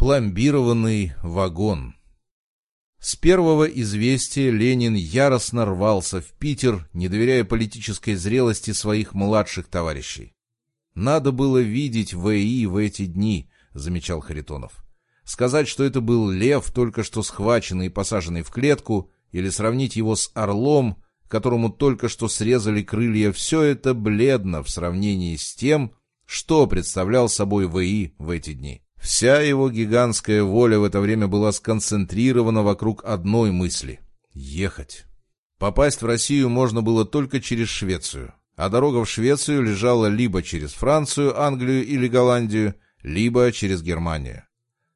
Пломбированный вагон. С первого известия Ленин яростно рвался в Питер, не доверяя политической зрелости своих младших товарищей. «Надо было видеть ВИ в эти дни», — замечал Харитонов. «Сказать, что это был лев, только что схваченный и посаженный в клетку, или сравнить его с орлом, которому только что срезали крылья, все это бледно в сравнении с тем, что представлял собой ВИ в эти дни». Вся его гигантская воля в это время была сконцентрирована вокруг одной мысли — ехать. Попасть в Россию можно было только через Швецию, а дорога в Швецию лежала либо через Францию, Англию или Голландию, либо через Германию.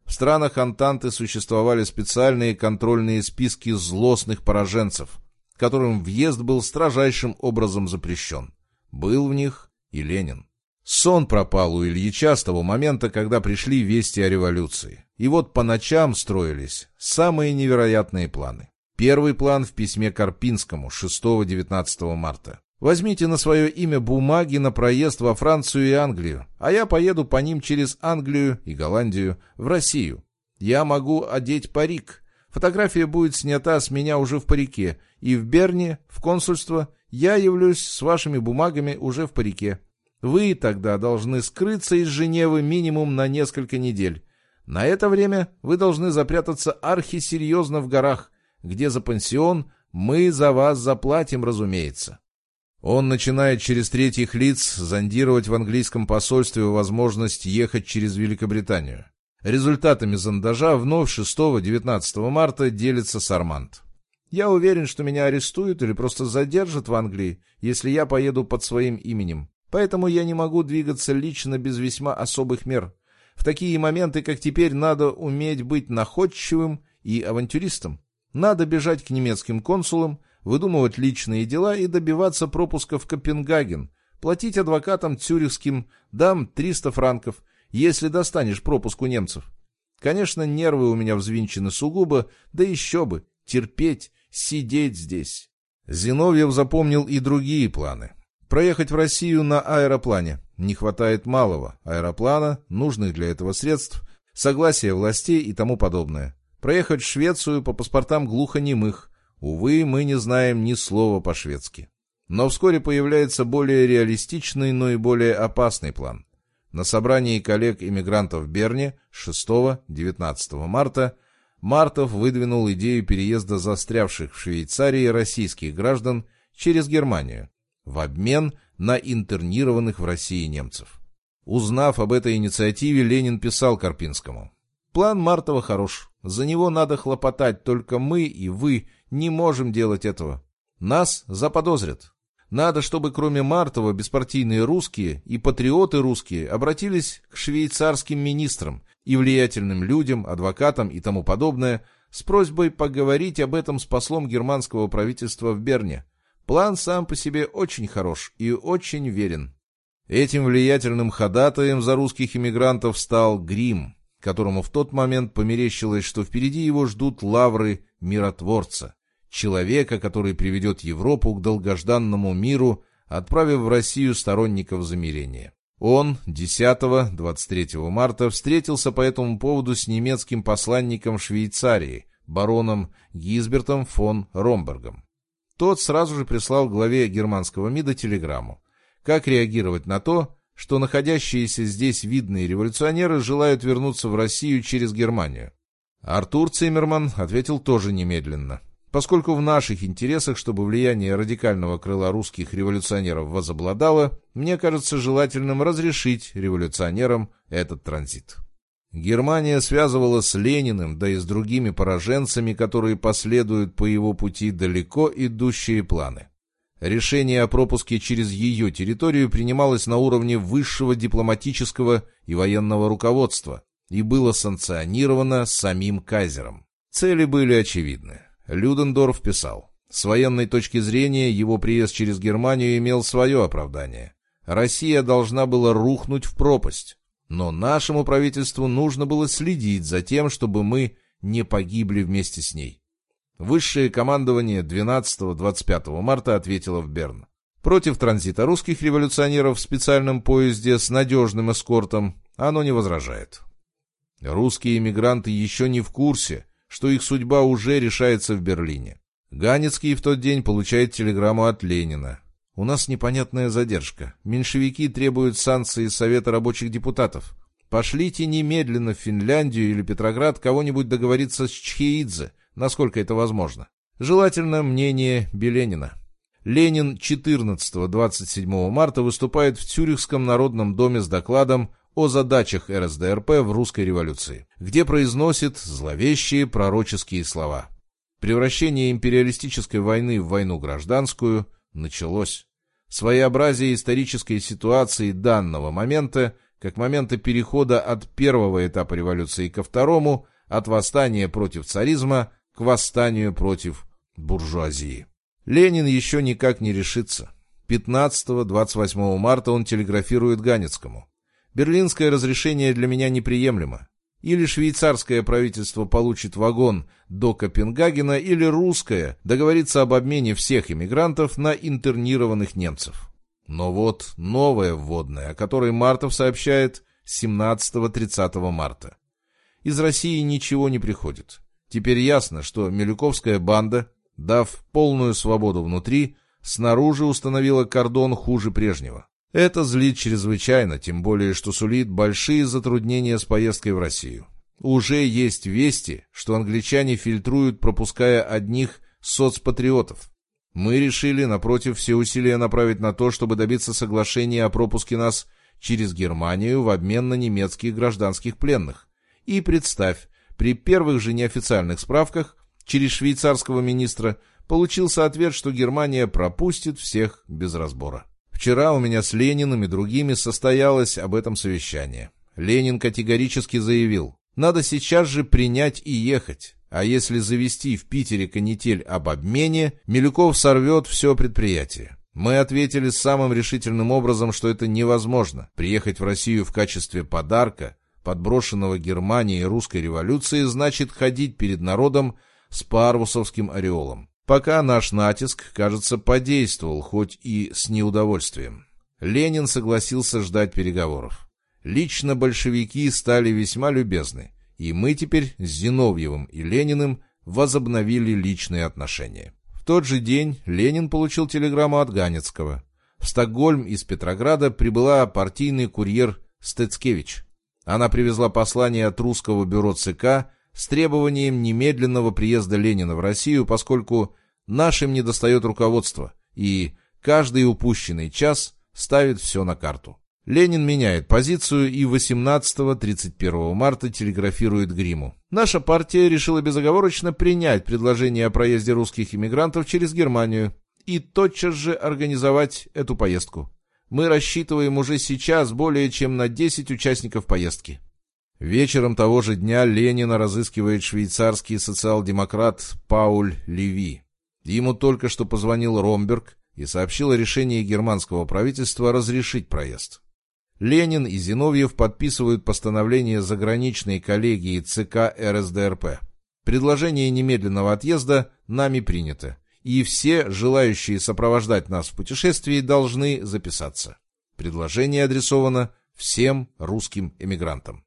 В странах Антанты существовали специальные контрольные списки злостных пораженцев, которым въезд был строжайшим образом запрещен. Был в них и Ленин. Сон пропал у Ильича с того момента, когда пришли вести о революции. И вот по ночам строились самые невероятные планы. Первый план в письме Карпинскому 6-19 марта. «Возьмите на свое имя бумаги на проезд во Францию и Англию, а я поеду по ним через Англию и Голландию в Россию. Я могу одеть парик. Фотография будет снята с меня уже в парике, и в Берне, в консульство, я явлюсь с вашими бумагами уже в парике. Вы тогда должны скрыться из Женевы минимум на несколько недель. На это время вы должны запрятаться архисерьезно в горах, где за пансион мы за вас заплатим, разумеется. Он начинает через третьих лиц зондировать в английском посольстве возможность ехать через Великобританию. Результатами зондажа вновь 6-19 марта делится Сармант. Я уверен, что меня арестуют или просто задержат в Англии, если я поеду под своим именем. Поэтому я не могу двигаться лично без весьма особых мер. В такие моменты, как теперь, надо уметь быть находчивым и авантюристом. Надо бежать к немецким консулам, выдумывать личные дела и добиваться пропуска в Копенгаген, платить адвокатам цюрихским, дам 300 франков, если достанешь пропуск у немцев. Конечно, нервы у меня взвинчены сугубо, да еще бы, терпеть, сидеть здесь. Зиновьев запомнил и другие планы. Проехать в Россию на аэроплане. Не хватает малого аэроплана, нужных для этого средств, согласия властей и тому подобное. Проехать в Швецию по паспортам глухонемых. Увы, мы не знаем ни слова по-шведски. Но вскоре появляется более реалистичный, но и более опасный план. На собрании коллег-иммигрантов в Берне 6-19 марта Мартов выдвинул идею переезда застрявших в Швейцарии российских граждан через Германию в обмен на интернированных в России немцев. Узнав об этой инициативе, Ленин писал Карпинскому. «План Мартова хорош. За него надо хлопотать, только мы и вы не можем делать этого. Нас заподозрят. Надо, чтобы кроме Мартова беспартийные русские и патриоты русские обратились к швейцарским министрам и влиятельным людям, адвокатам и тому подобное с просьбой поговорить об этом с послом германского правительства в Берне. План сам по себе очень хорош и очень верен. Этим влиятельным ходатаем за русских иммигрантов стал Грим, которому в тот момент померещилось, что впереди его ждут лавры миротворца, человека, который приведет Европу к долгожданному миру, отправив в Россию сторонников замирения. Он 10-23 марта встретился по этому поводу с немецким посланником Швейцарии, бароном Гизбертом фон Ромбергом. Тот сразу же прислал главе германского МИДа телеграмму. Как реагировать на то, что находящиеся здесь видные революционеры желают вернуться в Россию через Германию? Артур Циммерман ответил тоже немедленно. Поскольку в наших интересах, чтобы влияние радикального крыла русских революционеров возобладало, мне кажется желательным разрешить революционерам этот транзит. Германия связывала с Лениным, да и с другими пораженцами, которые последуют по его пути далеко идущие планы. Решение о пропуске через ее территорию принималось на уровне высшего дипломатического и военного руководства и было санкционировано самим кайзером. Цели были очевидны. Людендорф писал, с военной точки зрения его приезд через Германию имел свое оправдание. Россия должна была рухнуть в пропасть. Но нашему правительству нужно было следить за тем, чтобы мы не погибли вместе с ней. Высшее командование 12-25 марта ответило в Берн. Против транзита русских революционеров в специальном поезде с надежным эскортом оно не возражает. Русские эмигранты еще не в курсе, что их судьба уже решается в Берлине. Ганецкий в тот день получает телеграмму от Ленина. У нас непонятная задержка. Меньшевики требуют санкции Совета рабочих депутатов. Пошлите немедленно в Финляндию или Петроград кого-нибудь договориться с Чхеидзе, насколько это возможно. Желательно мнение Беленина. Ленин 14-27 марта выступает в Цюрихском народном доме с докладом о задачах РСДРП в русской революции, где произносит зловещие пророческие слова. Превращение империалистической войны в войну гражданскую началось. Своеобразие исторической ситуации данного момента, как момента перехода от первого этапа революции ко второму, от восстания против царизма к восстанию против буржуазии. Ленин еще никак не решится. 15-28 марта он телеграфирует Ганецкому. Берлинское разрешение для меня неприемлемо. Или швейцарское правительство получит вагон до Копенгагена, или русское договорится об обмене всех иммигрантов на интернированных немцев. Но вот новая вводная, о которой Мартов сообщает 17-30 марта. Из России ничего не приходит. Теперь ясно, что Милюковская банда, дав полную свободу внутри, снаружи установила кордон хуже прежнего. Это злит чрезвычайно, тем более, что сулит большие затруднения с поездкой в Россию. Уже есть вести, что англичане фильтруют, пропуская одних соцпатриотов. Мы решили, напротив, все усилия направить на то, чтобы добиться соглашения о пропуске нас через Германию в обмен на немецких гражданских пленных. И представь, при первых же неофициальных справках через швейцарского министра получился ответ, что Германия пропустит всех без разбора. Вчера у меня с Лениным и другими состоялось об этом совещание. Ленин категорически заявил, надо сейчас же принять и ехать. А если завести в Питере канитель об обмене, Милюков сорвет все предприятие. Мы ответили самым решительным образом, что это невозможно. Приехать в Россию в качестве подарка, подброшенного Германией русской революции, значит ходить перед народом с парвусовским ореолом. Пока наш натиск, кажется, подействовал, хоть и с неудовольствием. Ленин согласился ждать переговоров. Лично большевики стали весьма любезны, и мы теперь с Зиновьевым и Лениным возобновили личные отношения. В тот же день Ленин получил телеграмму от Ганецкого. В Стокгольм из Петрограда прибыла партийный курьер Стецкевич. Она привезла послание от русского бюро ЦК с требованием немедленного приезда Ленина в Россию, поскольку нашим недостает руководства, и каждый упущенный час ставит все на карту. Ленин меняет позицию и 18-31 марта телеграфирует Гриму. Наша партия решила безоговорочно принять предложение о проезде русских иммигрантов через Германию и тотчас же организовать эту поездку. Мы рассчитываем уже сейчас более чем на 10 участников поездки. Вечером того же дня Ленина разыскивает швейцарский социал-демократ Пауль Леви. Ему только что позвонил Ромберг и сообщил о решении германского правительства разрешить проезд. Ленин и Зиновьев подписывают постановление заграничной коллегии ЦК РСДРП. Предложение немедленного отъезда нами принято, и все, желающие сопровождать нас в путешествии, должны записаться. Предложение адресовано всем русским эмигрантам.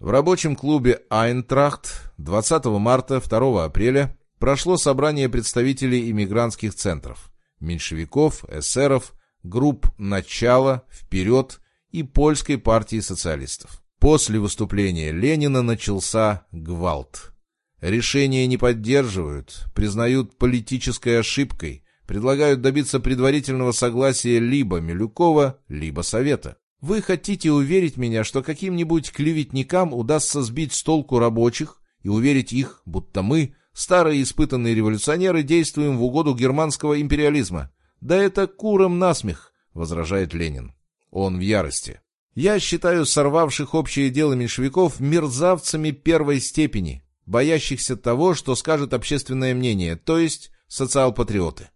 В рабочем клубе «Айнтрахт» 20 марта 2 апреля прошло собрание представителей иммигрантских центров, меньшевиков, эсеров, групп «Начало», «Вперед» и Польской партии социалистов. После выступления Ленина начался гвалт. Решение не поддерживают, признают политической ошибкой, предлагают добиться предварительного согласия либо Милюкова, либо Совета. Вы хотите уверить меня, что каким-нибудь клеветникам удастся сбить с толку рабочих и уверить их, будто мы, старые испытанные революционеры, действуем в угоду германского империализма? Да это куром насмех, возражает Ленин. Он в ярости. Я считаю сорвавших общее дело меньшевиков мерзавцами первой степени, боящихся того, что скажет общественное мнение, то есть социал-патриоты.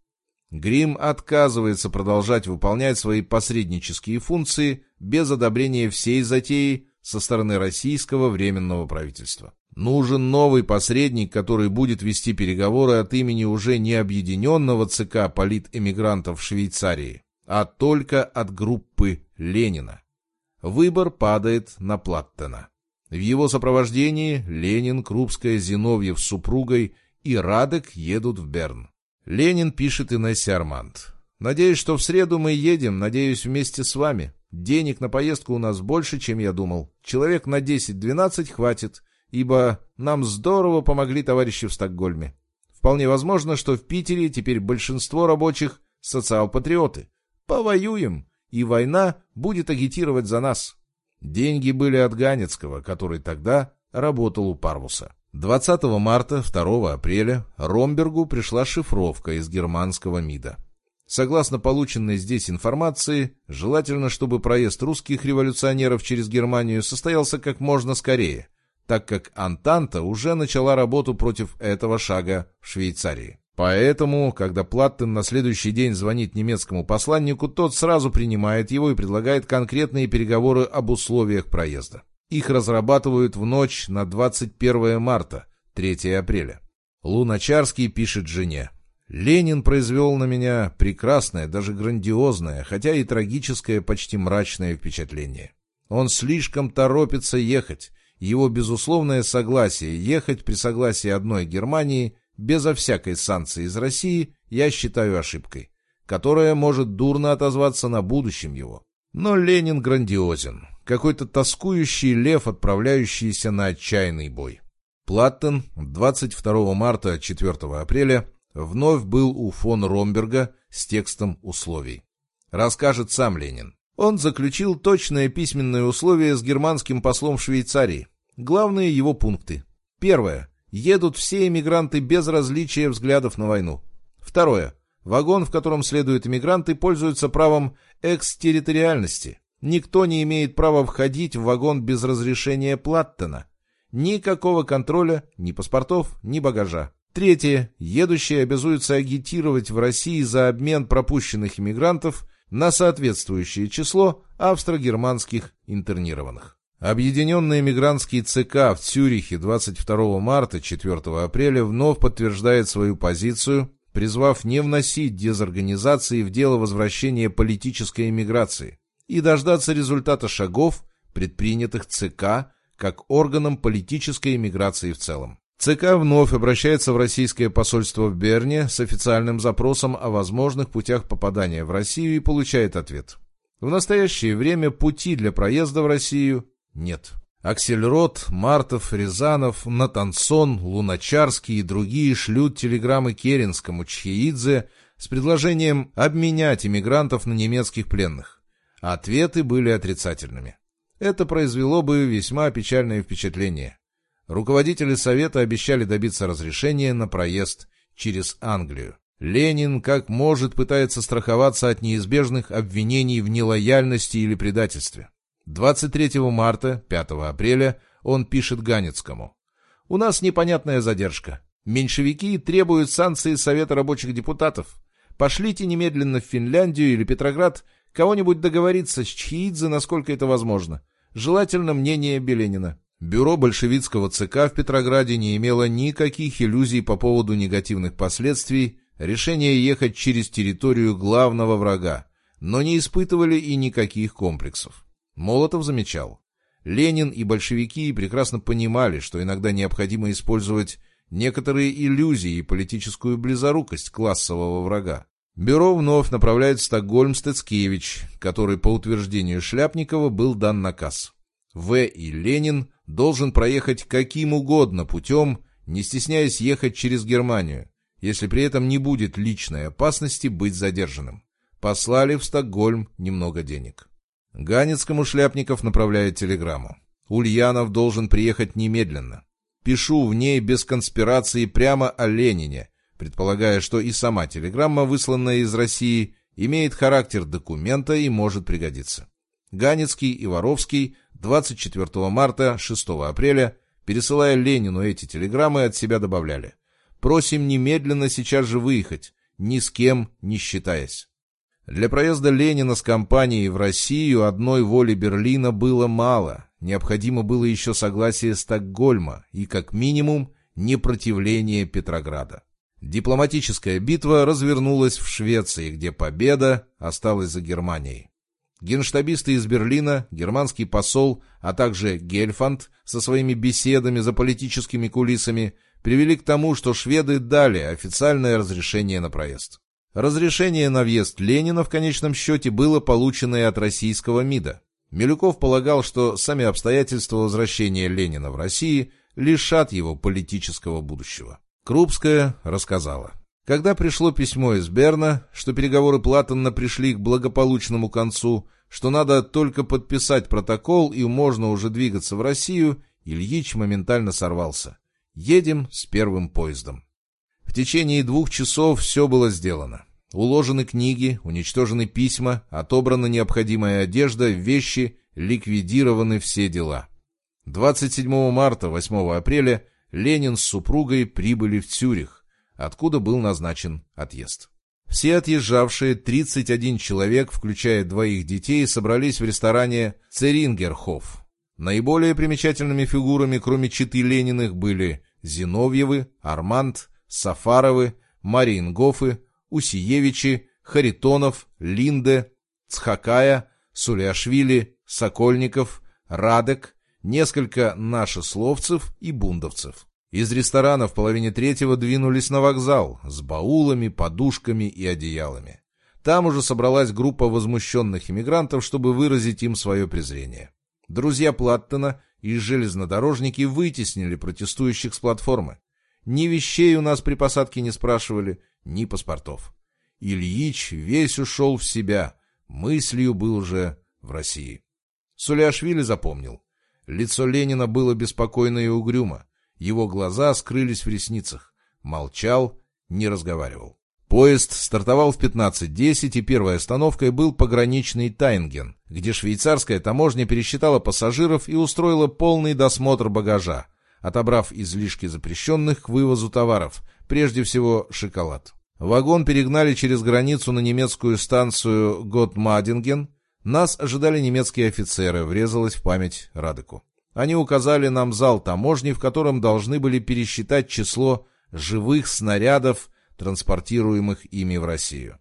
Грим отказывается продолжать выполнять свои посреднические функции без одобрения всей затеи со стороны российского временного правительства. Нужен новый посредник, который будет вести переговоры от имени уже не объединенного ЦК политэмигрантов Швейцарии, а только от группы Ленина. Выбор падает на Платтена. В его сопровождении Ленин, Крупская, Зиновьев с супругой и Радек едут в Берн. Ленин пишет Инессе Арманд. «Надеюсь, что в среду мы едем, надеюсь, вместе с вами. Денег на поездку у нас больше, чем я думал. Человек на 10-12 хватит, ибо нам здорово помогли товарищи в Стокгольме. Вполне возможно, что в Питере теперь большинство рабочих – социал-патриоты. Повоюем, и война будет агитировать за нас». Деньги были от Ганецкого, который тогда работал у Парвуса. 20 марта, 2 апреля Ромбергу пришла шифровка из германского МИДа. Согласно полученной здесь информации, желательно, чтобы проезд русских революционеров через Германию состоялся как можно скорее, так как Антанта уже начала работу против этого шага в Швейцарии. Поэтому, когда Платтен на следующий день звонит немецкому посланнику, тот сразу принимает его и предлагает конкретные переговоры об условиях проезда. Их разрабатывают в ночь на 21 марта, 3 апреля. Луначарский пишет жене. «Ленин произвел на меня прекрасное, даже грандиозное, хотя и трагическое, почти мрачное впечатление. Он слишком торопится ехать. Его безусловное согласие ехать при согласии одной Германии безо всякой санкции из России я считаю ошибкой, которая может дурно отозваться на будущем его. Но Ленин грандиозен какой-то тоскующий лев, отправляющийся на отчаянный бой. Платтен 22 марта 4 апреля вновь был у фон Ромберга с текстом условий. Расскажет сам Ленин. Он заключил точное письменное условие с германским послом Швейцарии. Главные его пункты. Первое. Едут все эмигранты без различия взглядов на войну. Второе. Вагон, в котором следуют эмигранты, пользуется правом экстерриториальности. Никто не имеет права входить в вагон без разрешения Платтена. Никакого контроля, ни паспортов, ни багажа. Третье. Едущие обязуются агитировать в России за обмен пропущенных иммигрантов на соответствующее число австро-германских интернированных. Объединенный мигрантский ЦК в Цюрихе 22 марта 4 апреля вновь подтверждает свою позицию, призвав не вносить дезорганизации в дело возвращения политической иммиграции и дождаться результата шагов, предпринятых ЦК как органом политической эмиграции в целом. ЦК вновь обращается в российское посольство в Берне с официальным запросом о возможных путях попадания в Россию и получает ответ. В настоящее время пути для проезда в Россию нет. Аксельрод, Мартов, Рязанов, Натансон, Луначарский и другие шлют телеграммы Керенскому, Чхеидзе с предложением обменять иммигрантов на немецких пленных. Ответы были отрицательными. Это произвело бы весьма печальное впечатление. Руководители Совета обещали добиться разрешения на проезд через Англию. Ленин как может пытается страховаться от неизбежных обвинений в нелояльности или предательстве. 23 марта, 5 апреля он пишет Ганецкому. «У нас непонятная задержка. Меньшевики требуют санкции Совета рабочих депутатов. Пошлите немедленно в Финляндию или Петроград Кого-нибудь договориться с Чхиидзе, насколько это возможно. Желательно мнение Беленина. Бюро большевистского ЦК в Петрограде не имело никаких иллюзий по поводу негативных последствий решения ехать через территорию главного врага, но не испытывали и никаких комплексов. Молотов замечал. Ленин и большевики прекрасно понимали, что иногда необходимо использовать некоторые иллюзии и политическую близорукость классового врага. Бюро вновь направляет в Стокгольм Стецкевич, который, по утверждению Шляпникова, был дан наказ. В. и Ленин должен проехать каким угодно путем, не стесняясь ехать через Германию, если при этом не будет личной опасности быть задержанным. Послали в Стокгольм немного денег. Ганецкому Шляпников направляет телеграмму. Ульянов должен приехать немедленно. Пишу в ней без конспирации прямо о Ленине, предполагая, что и сама телеграмма, высланная из России, имеет характер документа и может пригодиться. Ганецкий и Воровский 24 марта 6 апреля, пересылая Ленину эти телеграммы, от себя добавляли «Просим немедленно сейчас же выехать, ни с кем не считаясь». Для проезда Ленина с компанией в Россию одной воли Берлина было мало, необходимо было еще согласие Стокгольма и, как минимум, непротивление Петрограда. Дипломатическая битва развернулась в Швеции, где победа осталась за Германией. Генштабисты из Берлина, германский посол, а также Гельфанд со своими беседами за политическими кулисами привели к тому, что шведы дали официальное разрешение на проезд. Разрешение на въезд Ленина в конечном счете было получено и от российского МИДа. Милюков полагал, что сами обстоятельства возвращения Ленина в России лишат его политического будущего. Крупская рассказала. Когда пришло письмо из Берна, что переговоры Платона пришли к благополучному концу, что надо только подписать протокол и можно уже двигаться в Россию, Ильич моментально сорвался. Едем с первым поездом. В течение двух часов все было сделано. Уложены книги, уничтожены письма, отобрана необходимая одежда, вещи, ликвидированы все дела. 27 марта, 8 апреля Ленин с супругой прибыли в Цюрих, откуда был назначен отъезд. Все отъезжавшие 31 человек, включая двоих детей, собрались в ресторане «Церингерхоф». Наиболее примечательными фигурами, кроме читы Лениных, были Зиновьевы, Арманд, Сафаровы, Мариенгофы, Усиевичи, Харитонов, Линде, Цхакая, Сулиашвили, Сокольников, Радек, несколько нашесловцев и бундовцев. Из ресторана в половине третьего двинулись на вокзал с баулами, подушками и одеялами. Там уже собралась группа возмущенных иммигрантов, чтобы выразить им свое презрение. Друзья Платтена и железнодорожники вытеснили протестующих с платформы. Ни вещей у нас при посадке не спрашивали, ни паспортов. Ильич весь ушел в себя, мыслью был уже в России. Суляшвили запомнил. Лицо Ленина было беспокойно и угрюмо. Его глаза скрылись в ресницах. Молчал, не разговаривал. Поезд стартовал в 15.10, и первой остановкой был пограничный Тайнген, где швейцарская таможня пересчитала пассажиров и устроила полный досмотр багажа, отобрав излишки запрещенных к вывозу товаров, прежде всего шоколад. Вагон перегнали через границу на немецкую станцию Готмадинген. Нас ожидали немецкие офицеры, врезалась в память Радеку. Они указали нам зал таможни, в котором должны были пересчитать число живых снарядов, транспортируемых ими в Россию.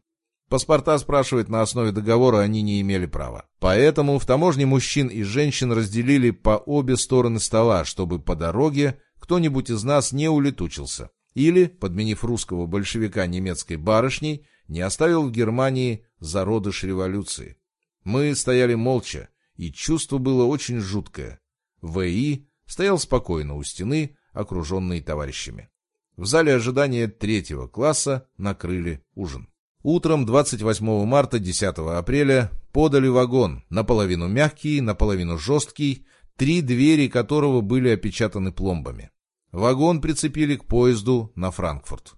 Паспорта спрашивать на основе договора они не имели права. Поэтому в таможне мужчин и женщин разделили по обе стороны стола, чтобы по дороге кто-нибудь из нас не улетучился. Или, подменив русского большевика немецкой барышней, не оставил в Германии зародыш революции. Мы стояли молча, и чувство было очень жуткое. В.И. стоял спокойно у стены, окруженный товарищами. В зале ожидания третьего класса накрыли ужин. Утром 28 марта 10 апреля подали вагон, наполовину мягкий, наполовину жесткий, три двери которого были опечатаны пломбами. Вагон прицепили к поезду на Франкфурт.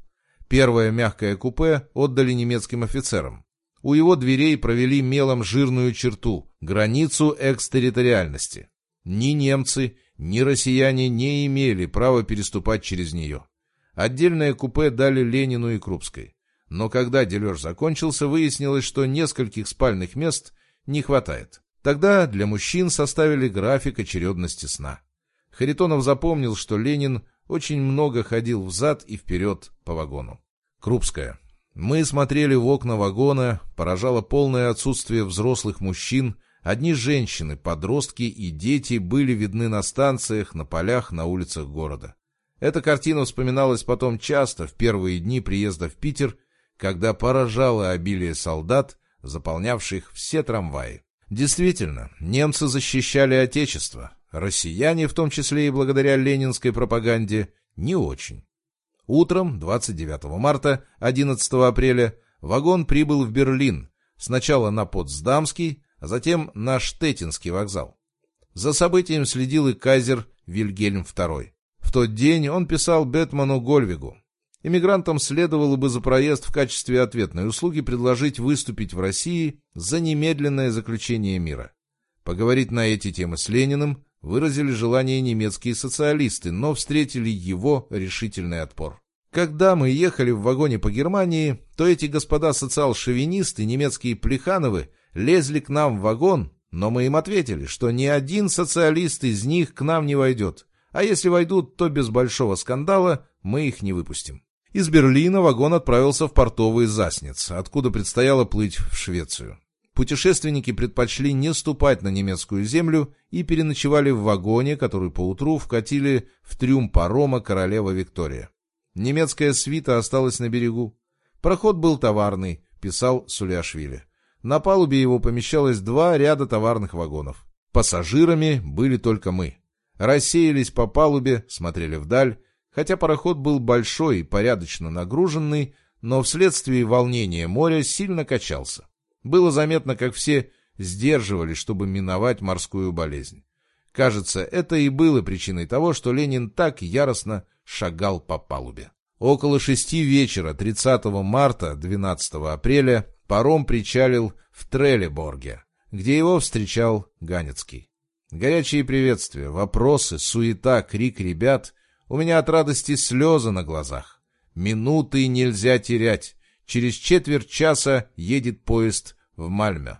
Первое мягкое купе отдали немецким офицерам. У его дверей провели мелом жирную черту, границу экстерриториальности. Ни немцы, ни россияне не имели права переступать через нее. Отдельное купе дали Ленину и Крупской. Но когда дележ закончился, выяснилось, что нескольких спальных мест не хватает. Тогда для мужчин составили график очередности сна. Харитонов запомнил, что Ленин очень много ходил взад и вперед по вагону. Крупская. Мы смотрели в окна вагона, поражало полное отсутствие взрослых мужчин, одни женщины, подростки и дети были видны на станциях, на полях, на улицах города. Эта картина вспоминалась потом часто в первые дни приезда в Питер, когда поражало обилие солдат, заполнявших все трамваи. Действительно, немцы защищали Отечество, россияне, в том числе и благодаря ленинской пропаганде, не очень. Утром 29 марта 11 апреля вагон прибыл в Берлин, сначала на Потсдамский, а затем на Штеттинский вокзал. За событием следил и кайзер Вильгельм II. В тот день он писал Бетману Гольвигу. Иммигрантам следовало бы за проезд в качестве ответной услуги предложить выступить в России за немедленное заключение мира. Поговорить на эти темы с Лениным выразили желание немецкие социалисты, но встретили его решительный отпор. Когда мы ехали в вагоне по Германии, то эти господа социал-шовинисты, немецкие Плехановы, лезли к нам в вагон, но мы им ответили, что ни один социалист из них к нам не войдет, а если войдут, то без большого скандала мы их не выпустим. Из Берлина вагон отправился в портовый Заснец, откуда предстояло плыть в Швецию. Путешественники предпочли не ступать на немецкую землю и переночевали в вагоне, который поутру вкатили в трюм парома королева Виктория. Немецкая свита осталась на берегу. Проход был товарный, писал Сулиашвили. На палубе его помещалось два ряда товарных вагонов. Пассажирами были только мы. Рассеялись по палубе, смотрели вдаль, хотя пароход был большой и порядочно нагруженный, но вследствие волнения моря сильно качался. Было заметно, как все сдерживались, чтобы миновать морскую болезнь. Кажется, это и было причиной того, что Ленин так яростно шагал по палубе. Около шести вечера 30 марта 12 апреля паром причалил в Трелеборге, где его встречал Ганецкий. Горячие приветствия, вопросы, суета, крик ребят. У меня от радости слезы на глазах. Минуты нельзя терять. Через четверть часа едет поезд в Мальме.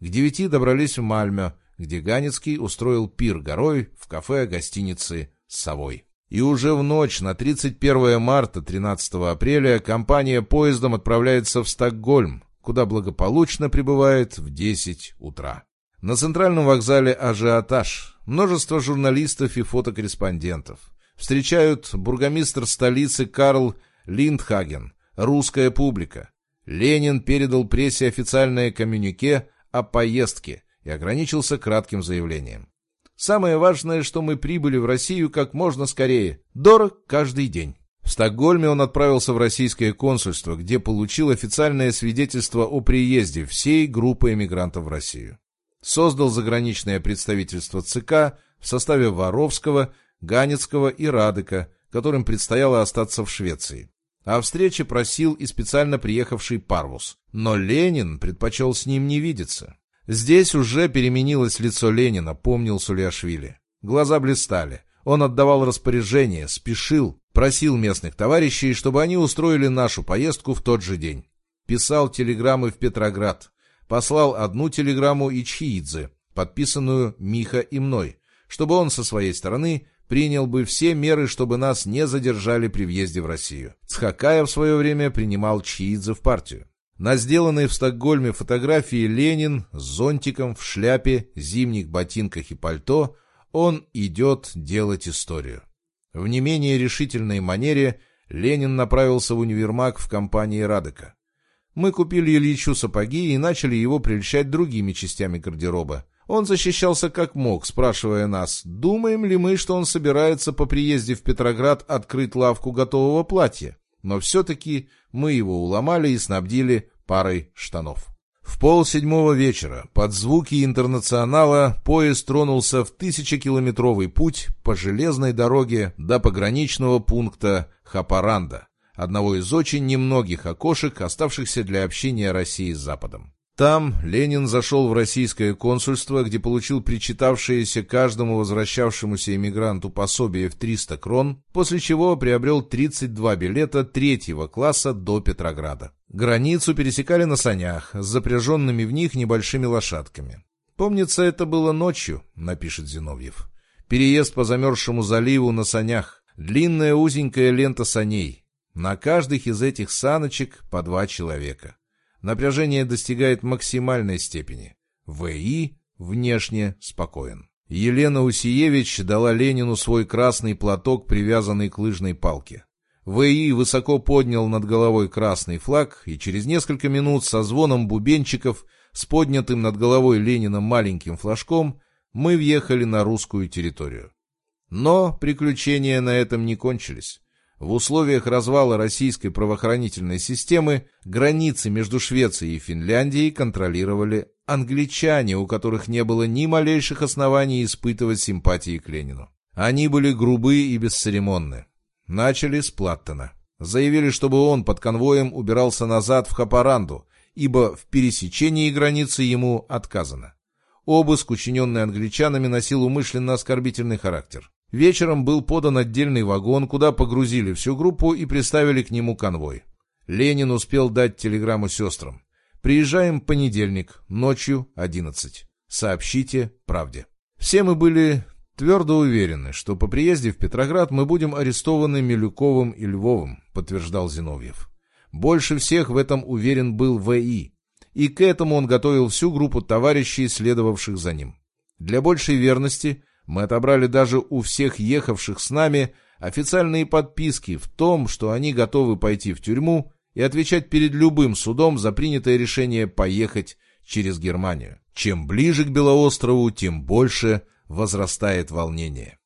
К девяти добрались в Мальме, где Ганецкий устроил пир горой в кафе гостиницы «Совой». И уже в ночь на 31 марта 13 апреля компания поездом отправляется в Стокгольм, куда благополучно прибывает в 10 утра. На центральном вокзале ажиотаж, множество журналистов и фотокорреспондентов. Встречают бургомистр столицы Карл Линдхаген, русская публика. Ленин передал прессе официальное коммюнике о поездке и ограничился кратким заявлением. Самое важное, что мы прибыли в Россию как можно скорее. Дорог каждый день. В Стокгольме он отправился в российское консульство, где получил официальное свидетельство о приезде всей группы эмигрантов в Россию. Создал заграничное представительство ЦК в составе Воровского, Ганецкого и Радыка, которым предстояло остаться в Швеции. О встрече просил и специально приехавший Парвус, но Ленин предпочел с ним не видеться. Здесь уже переменилось лицо Ленина, помнил Сулиашвили. Глаза блистали. Он отдавал распоряжение, спешил, просил местных товарищей, чтобы они устроили нашу поездку в тот же день. Писал телеграммы в Петроград. Послал одну телеграмму Ичхиидзе, подписанную Миха и мной, чтобы он со своей стороны принял бы все меры, чтобы нас не задержали при въезде в Россию. Цхакая в свое время принимал Чиидзе в партию. На сделанной в Стокгольме фотографии Ленин с зонтиком в шляпе, зимних ботинках и пальто, он идет делать историю. В не менее решительной манере Ленин направился в универмаг в компании Радека. Мы купили Ильичу сапоги и начали его прельщать другими частями гардероба. Он защищался как мог, спрашивая нас, думаем ли мы, что он собирается по приезде в Петроград открыть лавку готового платья. Но все-таки мы его уломали и снабдили парой штанов. В полседьмого вечера под звуки интернационала поезд тронулся в тысячекилометровый путь по железной дороге до пограничного пункта Хапаранда, одного из очень немногих окошек, оставшихся для общения России с Западом. Там Ленин зашел в российское консульство, где получил причитавшееся каждому возвращавшемуся эмигранту пособие в 300 крон, после чего приобрел 32 билета третьего класса до Петрограда. Границу пересекали на санях, с запряженными в них небольшими лошадками. «Помнится, это было ночью», — напишет Зиновьев. «Переезд по замерзшему заливу на санях, длинная узенькая лента саней. На каждых из этих саночек по два человека. Напряжение достигает максимальной степени. ВИ внешне спокоен. Елена Усиевич дала Ленину свой красный платок, привязанный к лыжной палке. ВИ высоко поднял над головой красный флаг, и через несколько минут со звоном бубенчиков, с поднятым над головой Ленина маленьким флажком, мы въехали на русскую территорию. Но приключения на этом не кончились. В условиях развала российской правоохранительной системы границы между Швецией и Финляндией контролировали англичане, у которых не было ни малейших оснований испытывать симпатии к Ленину. Они были грубы и бесцеремонны. Начали с Платтона. Заявили, чтобы он под конвоем убирался назад в Хапаранду, ибо в пересечении границы ему отказано. Обыск, учиненный англичанами, носил умышленно оскорбительный характер. Вечером был подан отдельный вагон, куда погрузили всю группу и приставили к нему конвой. Ленин успел дать телеграмму сестрам. «Приезжаем понедельник, ночью 11. Сообщите правде». Все мы были твердо уверены, что по приезде в Петроград мы будем арестованы Милюковым и Львовым, подтверждал Зиновьев. Больше всех в этом уверен был В.И. и к этому он готовил всю группу товарищей, следовавших за ним. Для большей верности мы отобрали даже у всех ехавших с нами официальные подписки в том, что они готовы пойти в тюрьму и отвечать перед любым судом за принятое решение поехать через Германию. Чем ближе к Белоострову, тем больше возрастает волнение.